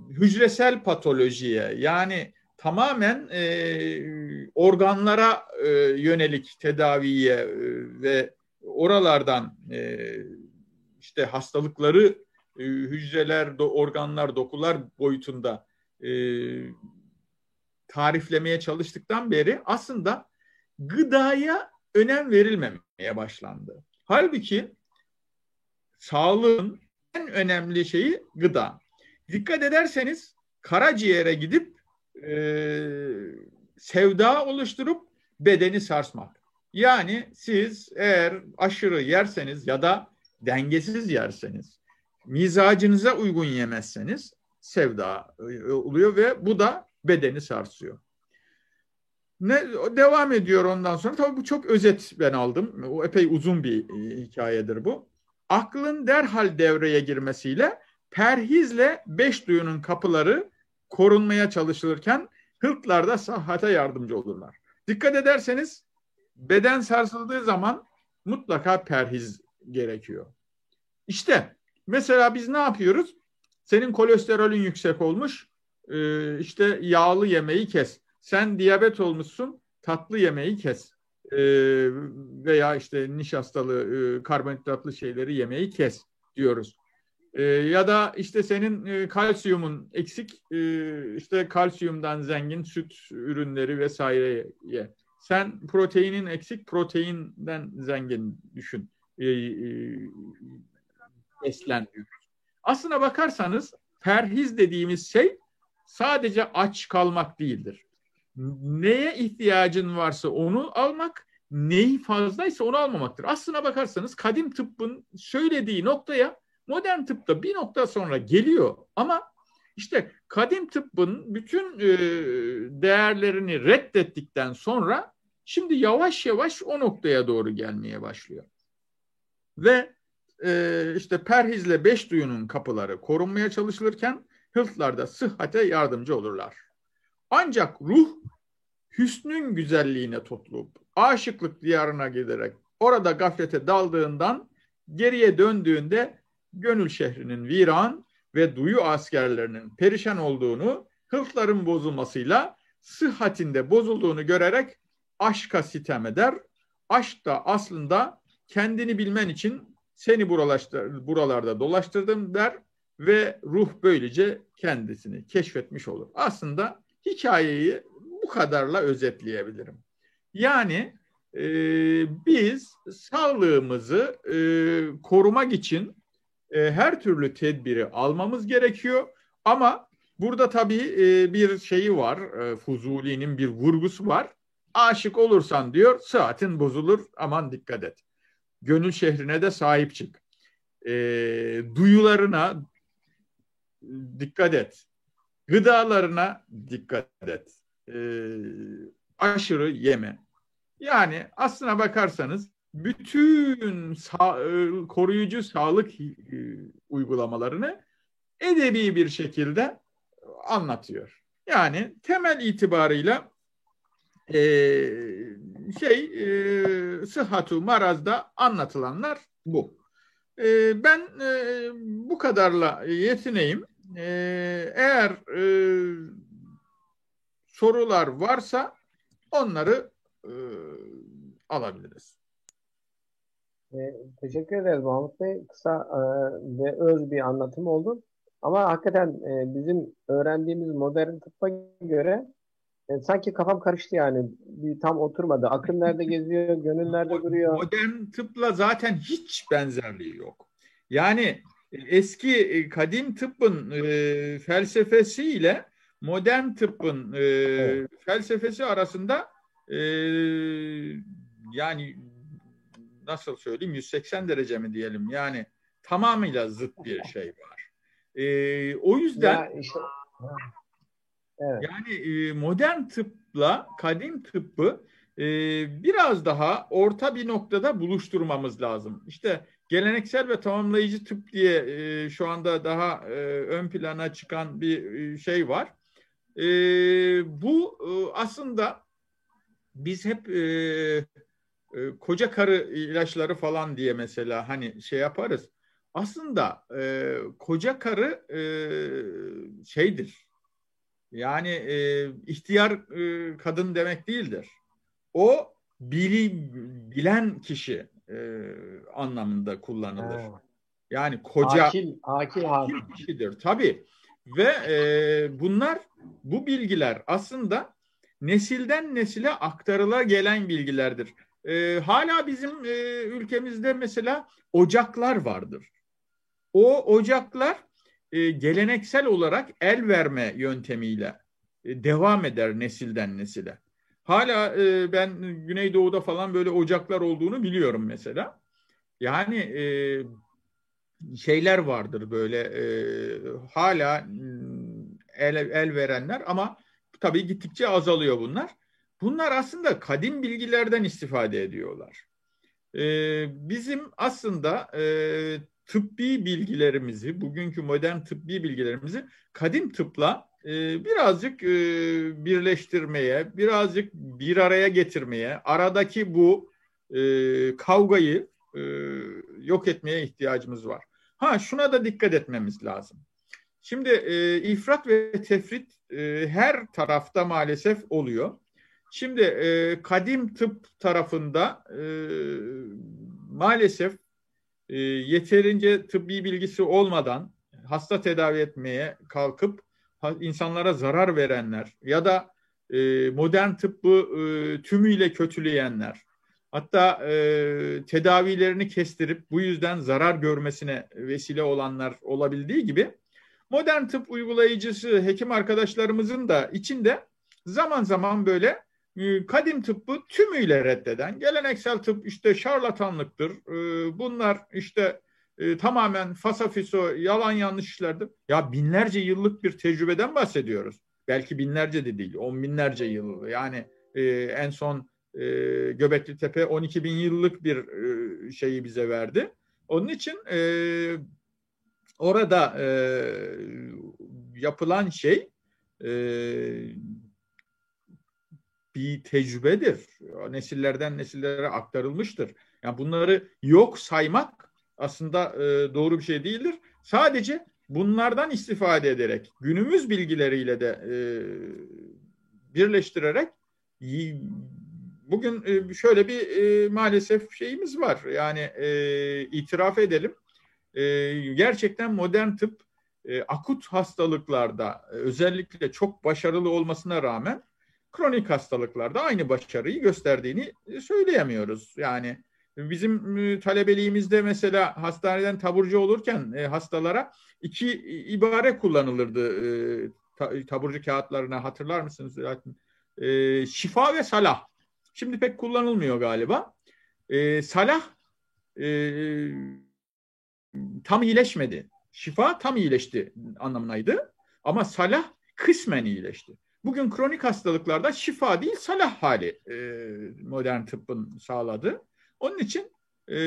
hücresel patolojiye yani tamamen e, organlara e, yönelik tedaviye e, ve oralardan e, işte hastalıkları e, hücreler, organlar, dokular boyutunda e, tariflemeye çalıştıktan beri aslında gıdaya önem verilmemeye başlandı. Halbuki sağlığın en önemli şeyi gıda. Dikkat ederseniz karaciğere gidip e, sevda oluşturup bedeni sarsmak. Yani siz eğer aşırı yerseniz ya da dengesiz yerseniz, mizacınıza uygun yemezseniz sevda e, oluyor ve bu da bedeni sarsıyor. Ne devam ediyor ondan sonra. Tabii bu çok özet ben aldım. O epey uzun bir e, hikayedir bu. Aklın derhal devreye girmesiyle perhizle beş duyunun kapıları korunmaya çalışılırken hıltlar da sahhate yardımcı olurlar. Dikkat ederseniz beden sarsıldığı zaman mutlaka perhiz gerekiyor. İşte mesela biz ne yapıyoruz? Senin kolesterolün yüksek olmuş. Ee, işte yağlı yemeği kes. Sen diyabet olmuşsun. Tatlı yemeği kes. Ee, veya işte nişastalı, e, karbonhidratlı şeyleri yemeği kes diyoruz. E, ya da işte senin e, kalsiyumun eksik, e, işte kalsiyumdan zengin süt ürünleri vesaire ye. Sen proteinin eksik, proteinden zengin düşün. Beslen. Aslına bakarsanız perhiz dediğimiz şey sadece aç kalmak değildir. Neye ihtiyacın varsa onu almak, neyi fazlaysa onu almamaktır. Aslına bakarsanız kadim tıbbın söylediği noktaya modern tıpta bir nokta sonra geliyor ama işte kadim tıbbın bütün e, değerlerini reddettikten sonra şimdi yavaş yavaş o noktaya doğru gelmeye başlıyor. Ve e, işte perhizle beş duyunun kapıları korunmaya çalışılırken hıltlar da sıhhate yardımcı olurlar. Ancak ruh hüsnün güzelliğine tutulup aşıklık diyarına giderek orada gaflete daldığından geriye döndüğünde gönül şehrinin viran ve duyu askerlerinin perişan olduğunu, hıltların bozulmasıyla sıhhatinde bozulduğunu görerek aşka sitem eder. Aşk da aslında kendini bilmen için seni buralarda dolaştırdım der ve ruh böylece kendisini keşfetmiş olur. Aslında hikayeyi bu kadarla özetleyebilirim. Yani e, biz sağlığımızı e, korumak için e, her türlü tedbiri almamız gerekiyor. Ama burada tabii e, bir şeyi var, e, Fuzuli'nin bir vurgusu var. Aşık olursan diyor, saatin bozulur, aman dikkat et. Gönül şehrine de sahip çık. E, duyularına dikkat et. Gıdalarına dikkat et. E, aşırı yeme. Yani aslına bakarsanız bütün sağ, e, koruyucu sağlık e, uygulamalarını edebi bir şekilde anlatıyor. Yani temel itibarıyla e, şey e, sıhhatu marazda anlatılanlar bu. E, ben e, bu kadarla yetineyim. E, eğer e, sorular varsa onları e, alabiliriz. E, teşekkür ederiz Mahmut Bey. Kısa e, ve öz bir anlatım oldu. Ama hakikaten e, bizim öğrendiğimiz modern tıbba göre e, sanki kafam karıştı yani. Bir tam oturmadı. Akıl nerede geziyor, gönül nerede duruyor? Modern tıpla zaten hiç benzerliği yok. Yani eski e, kadim tıbbın e, felsefesiyle modern tıbbın e, evet. felsefesi arasında e, yani nasıl söyleyeyim 180 derece mi diyelim yani tamamıyla zıt bir şey var. E, o yüzden ya işte, evet. yani e, modern tıpla kadim tıbbı e, biraz daha orta bir noktada buluşturmamız lazım. İşte geleneksel ve tamamlayıcı tıp diye e, şu anda daha e, ön plana çıkan bir e, şey var. E, bu e, aslında biz hep e, e, koca karı ilaçları falan diye mesela hani şey yaparız. Aslında e, koca karı e, şeydir. Yani e, ihtiyar e, kadın demek değildir. O bili, bilen kişi e, anlamında kullanılır. Evet. Yani koca akil, akil, akil kişidir tabii. Ve e, bunlar bu bilgiler aslında nesilden nesile aktarıla gelen bilgilerdir. E, hala bizim e, ülkemizde mesela ocaklar vardır. O ocaklar e, geleneksel olarak el verme yöntemiyle e, devam eder nesilden nesile. Hala e, ben Güneydoğu'da falan böyle ocaklar olduğunu biliyorum mesela. Yani e, şeyler vardır böyle e, hala el, el verenler ama tabii gittikçe azalıyor bunlar. Bunlar aslında kadim bilgilerden istifade ediyorlar. Ee, bizim aslında e, tıbbi bilgilerimizi, bugünkü modern tıbbi bilgilerimizi kadim tıpla e, birazcık e, birleştirmeye, birazcık bir araya getirmeye, aradaki bu e, kavgayı e, yok etmeye ihtiyacımız var. Ha şuna da dikkat etmemiz lazım. Şimdi e, ifrat ve tefrit e, her tarafta maalesef oluyor. Şimdi e, kadim tıp tarafında e, maalesef e, yeterince tıbbi bilgisi olmadan hasta tedavi etmeye kalkıp insanlara zarar verenler ya da e, modern tıbbı e, tümüyle kötüleyenler. Hatta e, tedavilerini kestirip bu yüzden zarar görmesine vesile olanlar olabildiği gibi modern tıp uygulayıcısı hekim arkadaşlarımızın da içinde zaman zaman böyle kadim tıbbı tümüyle reddeden, geleneksel tıp işte şarlatanlıktır, e, bunlar işte e, tamamen fasafiso, yalan yanlış işlerdir. Ya binlerce yıllık bir tecrübeden bahsediyoruz. Belki binlerce de değil, on binlerce yıl. Yani en son Göbekli Tepe 12 bin yıllık bir şeyi bize verdi. Onun için orada yapılan şey bir tecrübedir. Nesillerden nesillere aktarılmıştır. Yani bunları yok saymak aslında e, doğru bir şey değildir. Sadece bunlardan istifade ederek günümüz bilgileriyle de e, birleştirerek bugün e, şöyle bir e, maalesef şeyimiz var. Yani e, itiraf edelim. E, gerçekten modern tıp e, akut hastalıklarda özellikle çok başarılı olmasına rağmen kronik hastalıklarda aynı başarıyı gösterdiğini söyleyemiyoruz. Yani bizim e, talebeliğimizde mesela hastaneden taburcu olurken e, hastalara iki ibare kullanılırdı e, taburcu kağıtlarına hatırlar mısınız? şifa ve salah. Şimdi pek kullanılmıyor galiba. salah tam iyileşmedi. Şifa tam iyileşti anlamınaydı. Ama salah kısmen iyileşti. Bugün kronik hastalıklarda şifa değil salah hali e, modern tıbbın sağladı. Onun için e,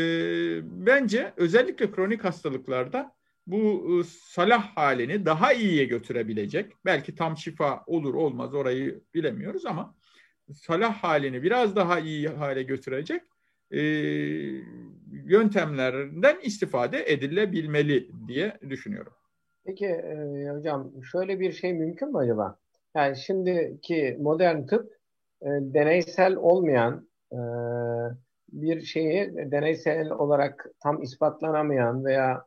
bence özellikle kronik hastalıklarda bu e, salah halini daha iyiye götürebilecek, belki tam şifa olur olmaz orayı bilemiyoruz ama salah halini biraz daha iyi hale götürecek yöntemlerden istifade edilebilmeli diye düşünüyorum. Peki e, hocam şöyle bir şey mümkün mü acaba? Yani şimdiki modern tıp e, deneysel olmayan e, bir şeyi deneysel olarak tam ispatlanamayan veya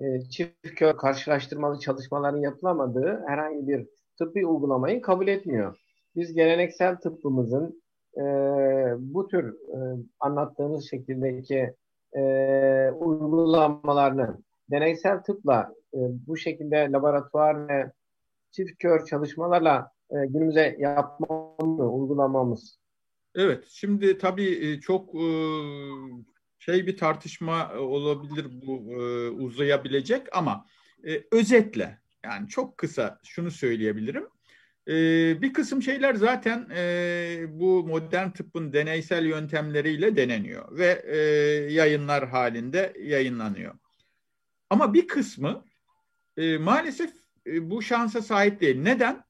e, çift kör karşılaştırmalı çalışmaların yapılamadığı herhangi bir tıbbi uygulamayı kabul etmiyor. Biz geleneksel tıbbımızın e, bu tür e, anlattığınız şekildeki e, uygulamalarını deneysel tıpla e, bu şekilde laboratuvar ve çift kör çalışmalarla e, günümüze yapmamız, uygulamamız. Evet, şimdi tabii e, çok e, şey bir tartışma olabilir bu e, uzayabilecek ama e, özetle yani çok kısa şunu söyleyebilirim. E, bir kısım şeyler zaten e, bu modern tıbbın deneysel yöntemleriyle deneniyor ve e, yayınlar halinde yayınlanıyor. Ama bir kısmı e, maalesef e, bu şansa sahip değil. Neden?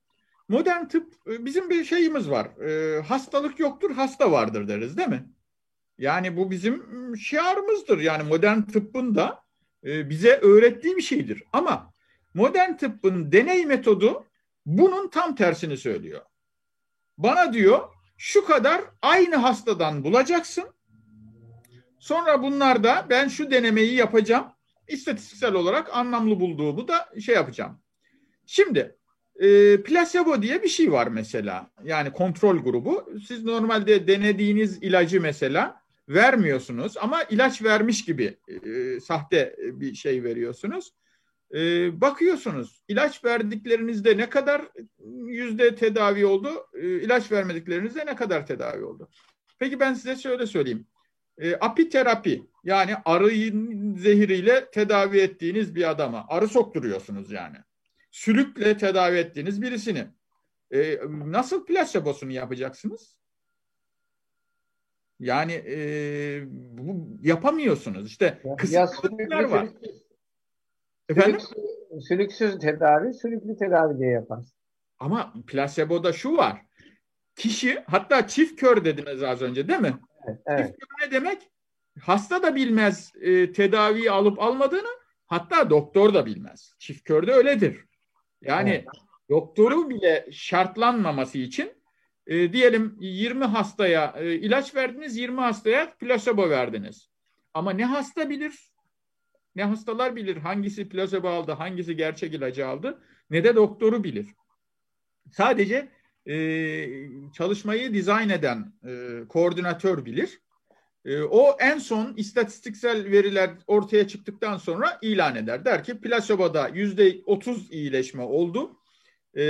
Modern tıp e, bizim bir şeyimiz var. E, hastalık yoktur, hasta vardır deriz değil mi? Yani bu bizim şiarımızdır. Yani modern tıbbın da bize öğrettiği bir şeydir. Ama modern tıbbın deney metodu bunun tam tersini söylüyor. Bana diyor şu kadar aynı hastadan bulacaksın. Sonra bunlarda ben şu denemeyi yapacağım. İstatistiksel olarak anlamlı bulduğumu da şey yapacağım. Şimdi e, plasebo diye bir şey var mesela. Yani kontrol grubu. Siz normalde denediğiniz ilacı mesela vermiyorsunuz ama ilaç vermiş gibi e, sahte bir şey veriyorsunuz. E, bakıyorsunuz ilaç verdiklerinizde ne kadar yüzde tedavi oldu, e, ilaç vermediklerinizde ne kadar tedavi oldu. Peki ben size şöyle söyleyeyim. E, apiterapi yani arıyın zehiriyle tedavi ettiğiniz bir adama arı sokturuyorsunuz yani sülükle tedavi ettiğiniz birisini e, nasıl plasebosunu yapacaksınız? Yani e, bu yapamıyorsunuz. İşte kısıtlıklar var. Efendim? Sülük, sülüksüz tedavi, sülüklü tedavi diye yaparsın. Ama plaseboda şu var. Kişi hatta çift kör dediniz az önce değil mi? Evet, evet. Çift kör ne demek? Hasta da bilmez e, tedaviyi alıp almadığını hatta doktor da bilmez. Çift kör de öyledir. Yani evet. doktoru bile şartlanmaması için e, diyelim 20 hastaya e, ilaç verdiniz, 20 hastaya plasebo verdiniz. Ama ne hasta bilir, ne hastalar bilir hangisi plasebo aldı, hangisi gerçek ilacı aldı, ne de doktoru bilir. Sadece e, çalışmayı dizayn eden e, koordinatör bilir. E, o en son istatistiksel veriler ortaya çıktıktan sonra ilan eder. Der ki plaseboda yüzde 30 iyileşme oldu. E,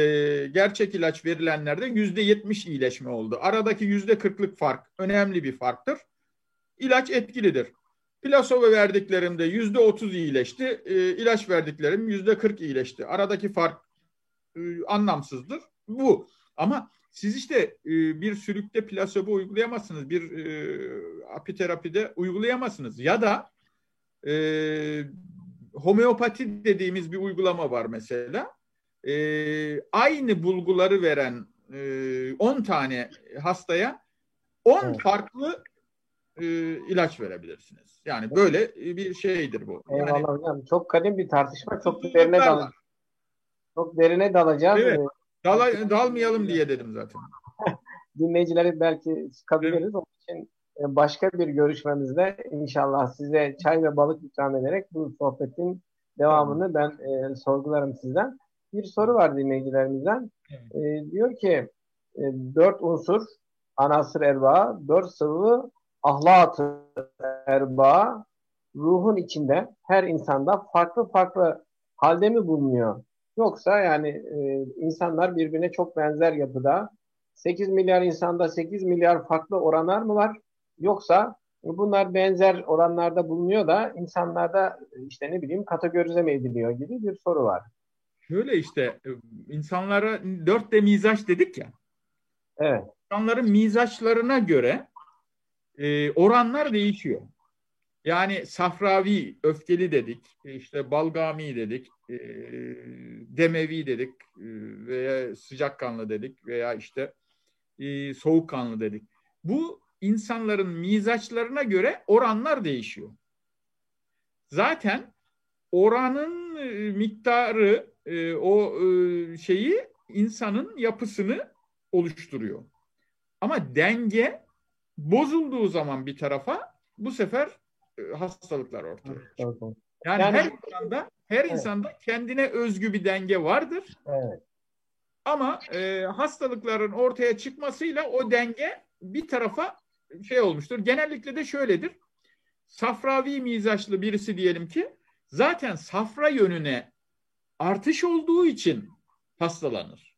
gerçek ilaç verilenlerde yüzde 70 iyileşme oldu. Aradaki yüzde 40'lık fark önemli bir farktır. İlaç etkilidir. Plasebo verdiklerimde yüzde 30 iyileşti. E, ilaç verdiklerim yüzde 40 iyileşti. Aradaki fark e, anlamsızdır. Bu. Ama siz işte e, bir sülükte plasebo uygulayamazsınız. Bir e, apiterapide uygulayamazsınız. Ya da e, homeopati dediğimiz bir uygulama var mesela. E, aynı bulguları veren e, 10 tane hastaya 10 evet. farklı e, ilaç verebilirsiniz. Yani böyle bir şeydir bu. Eyvallah yani, hocam. Çok kadim bir tartışma. Çok derine dal çok derine dalacağız. Evet. Dala, dalmayalım diye dedim zaten. Dinleyicileri belki sıkabiliriz. Evet. Onun için e, başka bir görüşmemizde inşallah size çay ve balık ikram ederek bu sohbetin devamını ben e, sorgularım sizden. Bir soru var dinleyicilerimizden. Evet. E, diyor ki e, dört unsur anasır erba, dört sıvı ahlatı erba ruhun içinde her insanda farklı farklı halde mi bulunuyor? Yoksa yani e, insanlar birbirine çok benzer yapıda 8 milyar insanda 8 milyar farklı oranlar mı var? Yoksa bunlar benzer oranlarda bulunuyor da insanlarda işte ne bileyim kategorize mi ediliyor gibi bir soru var. Şöyle işte e, insanlara dört de mizaç dedik ya. Evet. İnsanların mizaçlarına göre e, oranlar değişiyor. Yani safravi, öfkeli dedik, işte balgami dedik, e, demevi dedik e, veya sıcakkanlı dedik veya işte e, soğukkanlı dedik. Bu insanların mizaçlarına göre oranlar değişiyor. Zaten oranın e, miktarı e, o e, şeyi insanın yapısını oluşturuyor. Ama denge bozulduğu zaman bir tarafa bu sefer hastalıklar ortaya çıkıyor. Yani, yani her insanda her evet. insanda kendine özgü bir denge vardır. Evet. Ama e, hastalıkların ortaya çıkmasıyla o denge bir tarafa şey olmuştur. Genellikle de şöyledir. Safravi mizaçlı birisi diyelim ki zaten safra yönüne artış olduğu için hastalanır.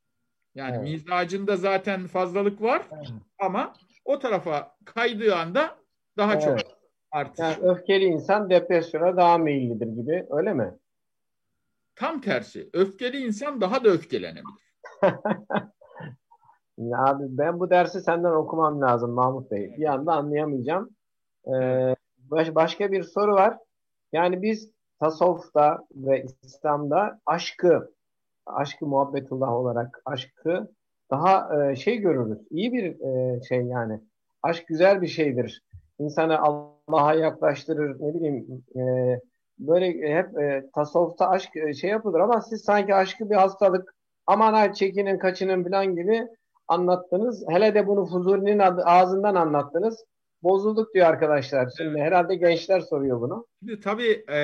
Yani evet. mizacında zaten fazlalık var evet. ama o tarafa kaydığı anda daha evet. çok artış. Yani öfkeli insan depresyona daha meyillidir gibi öyle mi? Tam tersi. Öfkeli insan daha da öfkelenebilir. Abi ben bu dersi senden okumam lazım Mahmut Bey. Bir anda anlayamayacağım. Ee, baş, başka bir soru var. Yani biz tasavvufta ve İslam'da aşkı, aşkı muhabbetullah olarak aşkı daha e, şey görürüz. İyi bir e, şey yani. Aşk güzel bir şeydir. İnsanı Allah'a yaklaştırır. Ne bileyim e, böyle hep e, tasavvufta aşk e, şey yapılır ama siz sanki aşkı bir hastalık aman ha çekinin kaçının falan gibi anlattınız. Hele de bunu Fuzuli'nin ağzından anlattınız. Bozulduk diyor arkadaşlar. Şimdi herhalde gençler soruyor bunu. Şimdi tabii e,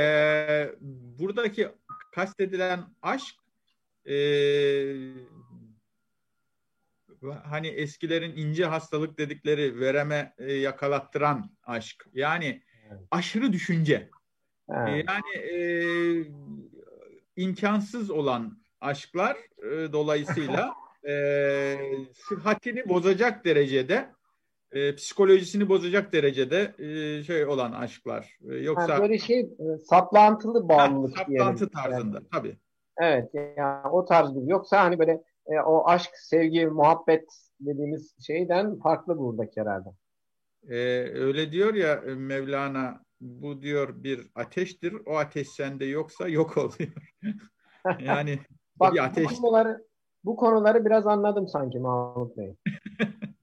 buradaki kastedilen aşk e, hani eskilerin ince hastalık dedikleri vereme e, yakalattıran aşk. Yani aşırı düşünce. Evet. Yani e, imkansız olan aşklar e, dolayısıyla e, sıhhatini bozacak derecede e, psikolojisini bozacak derecede e, şey olan aşklar. E, yoksa ha, böyle şey e, saplantılı bağımlılık ha, saplantı diyelim. tarzında yani. tabii. Evet yani o tarz bir. Yoksa hani böyle e, o aşk, sevgi, muhabbet dediğimiz şeyden farklı buradaki herhalde. E, öyle diyor ya Mevlana bu diyor bir ateştir. O ateş sende yoksa yok oluyor. yani Bak, bir ateş. Bu konuları, bu konuları biraz anladım sanki Mahmut Bey.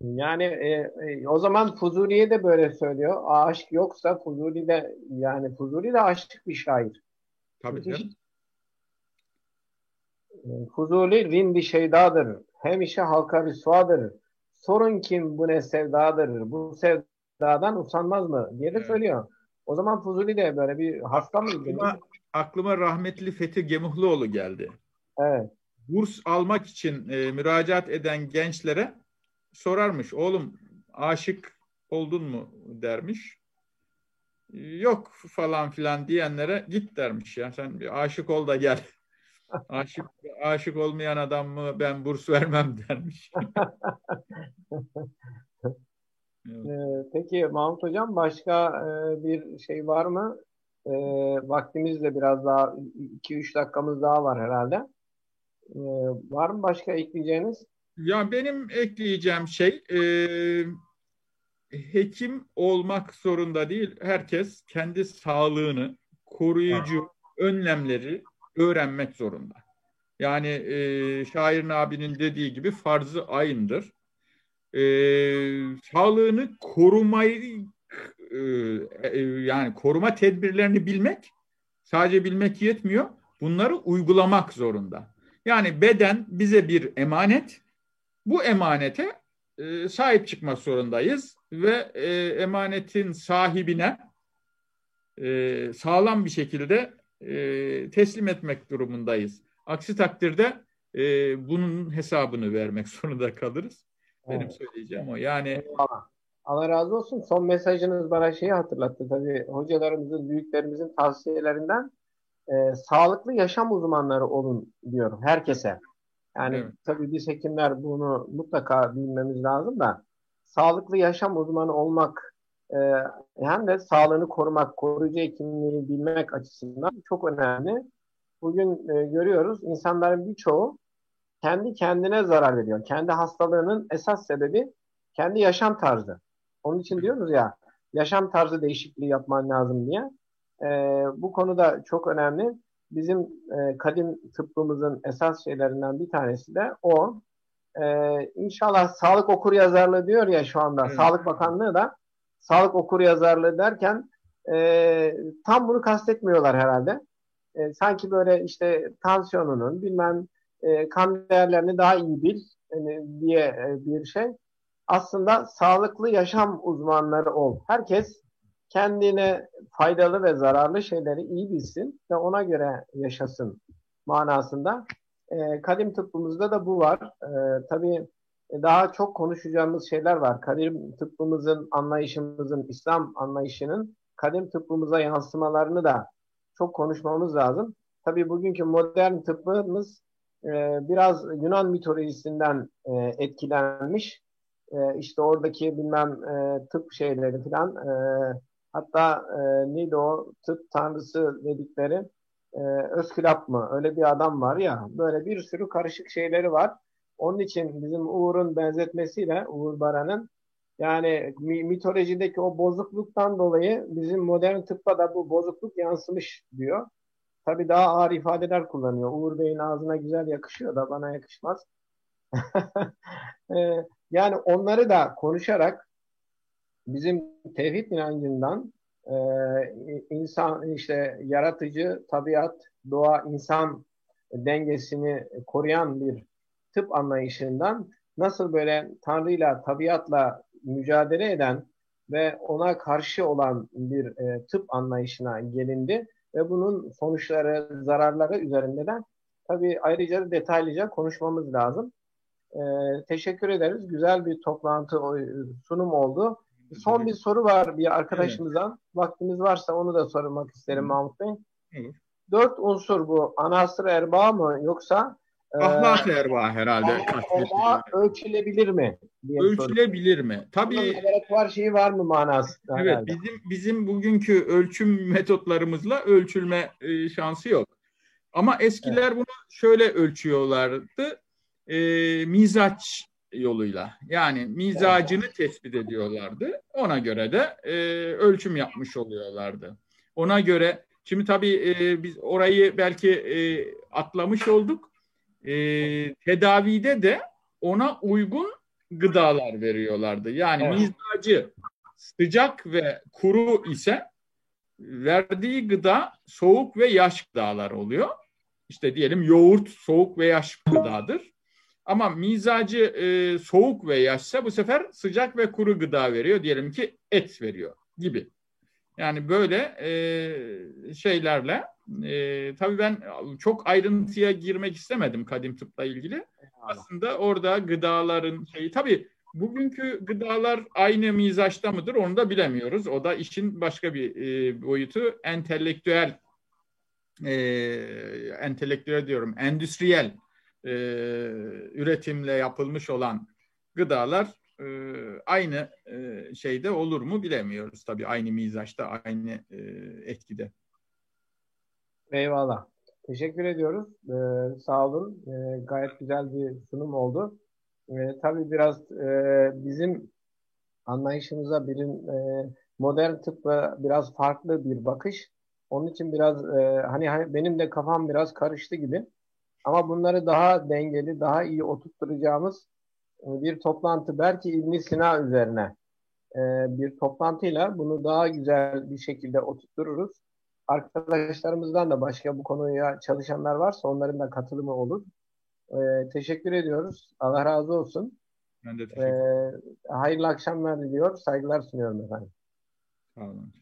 Yani e, e, o zaman Fuzuli'ye de böyle söylüyor. Aşk yoksa Fuzuli de yani Fuzuli de aşık bir şair. Tabii canım. Fuzuli rindi şeydadır. Hem işe halka rüsvadır. Sorun kim bu ne sevdadır. Bu sevdadan usanmaz mı diye de evet. söylüyor. O zaman Fuzuli de böyle bir hasta mıydı? Aklıma, aklıma rahmetli Fethi Gemuhluoğlu geldi. Evet. Burs almak için e, müracaat eden gençlere sorarmış. Oğlum aşık oldun mu dermiş. Yok falan filan diyenlere git dermiş ya. Sen bir aşık ol da gel. Aşık aşık olmayan adam mı ben burs vermem dermiş. Evet. Ee, peki Mahmut Hocam başka e, bir şey var mı? E, vaktimiz de biraz daha 2-3 dakikamız daha var herhalde. E, var mı başka ekleyeceğiniz? Ya benim ekleyeceğim şey e, hekim olmak zorunda değil. Herkes kendi sağlığını koruyucu önlemleri öğrenmek zorunda. Yani e, şairin abinin dediği gibi farzı ayındır. E, sağlığını korumayı e, e, yani koruma tedbirlerini bilmek sadece bilmek yetmiyor. Bunları uygulamak zorunda. Yani beden bize bir emanet. Bu emanete e, sahip çıkmak zorundayız ve e, emanetin sahibine e, sağlam bir şekilde e, teslim etmek durumundayız. Aksi takdirde e, bunun hesabını vermek zorunda kalırız. Benim evet. söyleyeceğim o. Yani Allah, Allah razı olsun. Son mesajınız bana şeyi hatırlattı. Tabii hocalarımızın, büyüklerimizin tavsiyelerinden e, sağlıklı yaşam uzmanları olun diyorum herkese. Yani evet. tabii biz hekimler bunu mutlaka bilmemiz lazım da sağlıklı yaşam uzmanı olmak e, hem de sağlığını korumak, koruyucu hekimliği bilmek açısından çok önemli. Bugün e, görüyoruz insanların birçoğu kendi kendine zarar veriyor. Kendi hastalığının esas sebebi kendi yaşam tarzı. Onun için diyoruz ya yaşam tarzı değişikliği yapman lazım diye. E, bu konuda çok önemli. Bizim e, kadim tıbbımızın esas şeylerinden bir tanesi de o. E, inşallah sağlık okur yazarlığı diyor ya şu anda. Evet. Sağlık Bakanlığı da sağlık okur yazarlığı derken e, tam bunu kastetmiyorlar herhalde. E, sanki böyle işte tansiyonunun bilmem e, kan değerlerini daha iyi bil yani diye e, bir şey. Aslında sağlıklı yaşam uzmanları ol. Herkes kendine faydalı ve zararlı şeyleri iyi bilsin ve ona göre yaşasın manasında. E, kadim tıbbımızda da bu var. E, tabii daha çok konuşacağımız şeyler var. Kadim tıbbımızın anlayışımızın, İslam anlayışının kadim tıbbımıza yansımalarını da çok konuşmamız lazım. Tabii bugünkü modern tıbbımız e, biraz Yunan mitolojisinden e, etkilenmiş. E, işte oradaki bilmem e, tıp şeyleri falan hatta e, neydi o tıp tanrısı dedikleri e, Özkülap mı? Öyle bir adam var ya böyle bir sürü karışık şeyleri var. Onun için bizim Uğur'un benzetmesiyle Uğur Baran'ın yani mitolojideki o bozukluktan dolayı bizim modern tıbba da bu bozukluk yansımış diyor. Tabii daha ağır ifadeler kullanıyor. Uğur Bey'in ağzına güzel yakışıyor da bana yakışmaz. Ee, yani onları da konuşarak bizim tevhid inancından e, insan işte yaratıcı, tabiat, doğa, insan dengesini koruyan bir tıp anlayışından nasıl böyle Tanrı'yla, tabiatla mücadele eden ve ona karşı olan bir e, tıp anlayışına gelindi ve bunun sonuçları, zararları üzerinde de tabii ayrıca detaylıca konuşmamız lazım. E, teşekkür ederiz. Güzel bir toplantı, sunum oldu. Son bir soru var bir arkadaşımızdan. Evet. Vaktimiz varsa onu da sormak isterim Mahmut Bey. Evet. Dört unsur bu. Anasır erbaa mı yoksa Ahlak erba herhalde. Erba ölçülebilir mi? ölçülebilir mi? Tabii. var şeyi var mı manası? Evet herhalde. bizim bizim bugünkü ölçüm metotlarımızla ölçülme e, şansı yok. Ama eskiler evet. bunu şöyle ölçüyorlardı. E, mizaç yoluyla. Yani mizacını evet. tespit ediyorlardı. Ona göre de e, ölçüm yapmış oluyorlardı. Ona göre şimdi tabii e, biz orayı belki e, atlamış olduk e, tedavide de ona uygun gıdalar veriyorlardı. Yani evet. mizacı sıcak ve kuru ise verdiği gıda soğuk ve yaş gıdalar oluyor. İşte diyelim yoğurt soğuk ve yaş gıdadır. Ama mizacı e, soğuk ve yaşsa bu sefer sıcak ve kuru gıda veriyor. Diyelim ki et veriyor gibi. Yani böyle e, şeylerle e, tabii ben çok ayrıntıya girmek istemedim kadim tıpla ilgili. Aslında orada gıdaların şeyi tabii bugünkü gıdalar aynı mizaçta mıdır onu da bilemiyoruz. O da işin başka bir e, boyutu. Entelektüel e, entelektüel diyorum, endüstriyel e, üretimle yapılmış olan gıdalar e, aynı e, şeyde olur mu bilemiyoruz. Tabii aynı mizaçta, aynı e, etkide. Eyvallah. Teşekkür ediyoruz. Ee, sağ olun. Ee, gayet güzel bir sunum oldu. Ee, tabii biraz e, bizim anlayışımıza bilim e, modern tıbba biraz farklı bir bakış. Onun için biraz e, hani, hani benim de kafam biraz karıştı gibi. Ama bunları daha dengeli, daha iyi oturtturacağımız bir toplantı belki İbn Sina üzerine e, bir toplantıyla bunu daha güzel bir şekilde oturtururuz. Arkadaşlarımızdan da başka bu konuya çalışanlar varsa onların da katılımı olur. E, teşekkür ediyoruz. Allah razı olsun. Ben de teşekkür ederim. E, hayırlı akşamlar diliyor. Saygılar sunuyorum efendim. Sağ olun.